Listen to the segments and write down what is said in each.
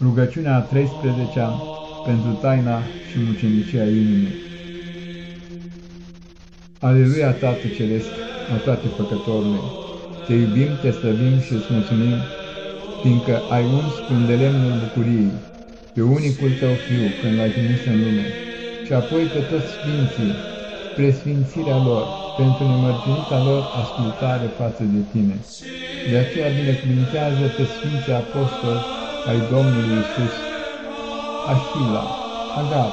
Rugăciunea a 13-a pentru taina și mucenicia inimii. Aleluia, Tată Ceresc, a toate făcătorului! Te iubim, te slăbim și îți mulțumim, fiindcă ai uns cu lemnul bucuriei, pe unicul tău Fiu, când l-ai trimis în lume, și apoi pe toți sfinții, spre sfințirea lor, pentru nemărginita lor ascultare față de tine. De aceea binecuvintează pe Sfinții Apostoli ai Domnului Isus, Ahila, Agar,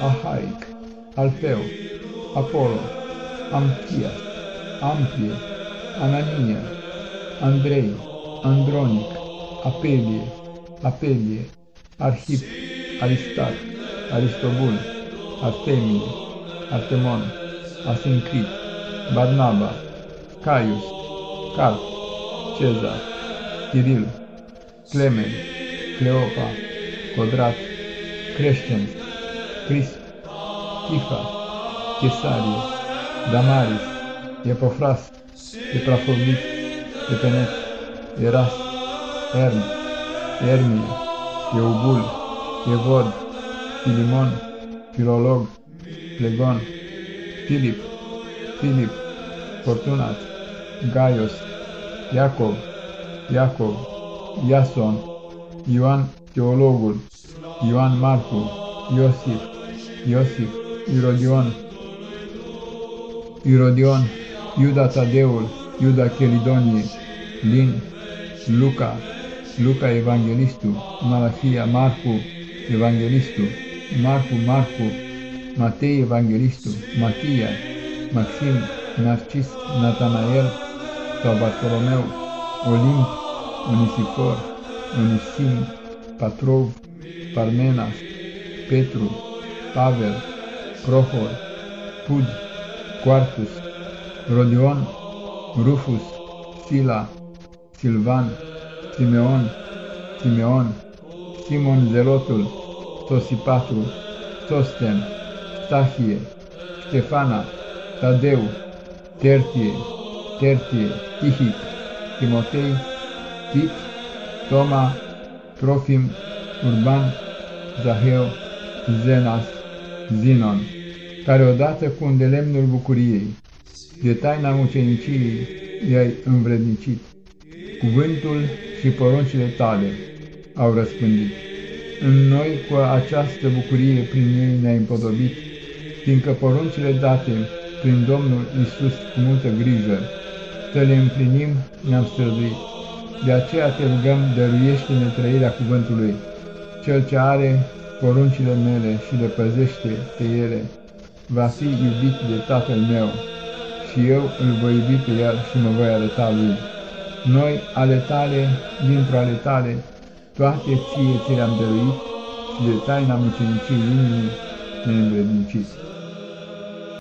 Ahaic, Alfeu, Apollo, Amchias, Amplie, Anania, Andrei, Andronic, Apelie, Apelie, Arhip, Aristarc, Aristobul, Artemie, Artemon, Asincrit, Barnaba, Caius, Carp, Cezar, Kiril, Clemen, Cleopa, Codrat, Crescens, Crisp, Tifa, Chesarie, Damaris, Epofras, Eprafobit, Epenet, Eras, Erm, Ermie, Eubul, Evod, Filimon, Filolog, Plegon, Filip, Filip, Fortunat, Gaios, Iacov, Iacov, Iason, Ioan Teologul, Ioan Marcu, Iosif, Iosif, Irodion, Irodion, Iuda Tadeul, Iuda Chelidonie, Lin, Luca, Luca Evanghelistul, Malachia, Marcu Evanghelistul, Marcu, Marcu, Matei Evanghelistul, Matia, Maxim, Narcis, Natanael sau Bartolomeu, Olimp, Unisifor, Unisim, Patrov, Parmenas, Petru, Pavel, Prohor, Pud, Quartus, Rodion, Rufus, Sila, Silvan, Simeon, Simeon, Simon Zelotul, Tosipatru, Sosten, Stahie, Ștefana, Tadeu, Tertie, Tertie, Tihic, Timotei, Tit, Toma, Trofim, Urban, Zaheu, Zenas, Zinon, care odată cu îndelemnul bucuriei, de taina muceniciei i-ai învrednicit. Cuvântul și poruncile tale au răspândit. În noi cu această bucurie prin ei ne-ai împodobit, fiindcă poruncile date prin Domnul Isus cu multă grijă, să le împlinim ne-am străduit. De aceea te rugăm, dăruiește-ne trăirea cuvântului. Cel ce are poruncile mele și le păzește pe ele, va fi iubit de Tatăl meu și eu îl voi iubi pe el și mă voi arăta lui. Noi, ale tale, dintr-o ale tale, toate ție ți le-am dăruit și de taina muceniciei inimii ne-am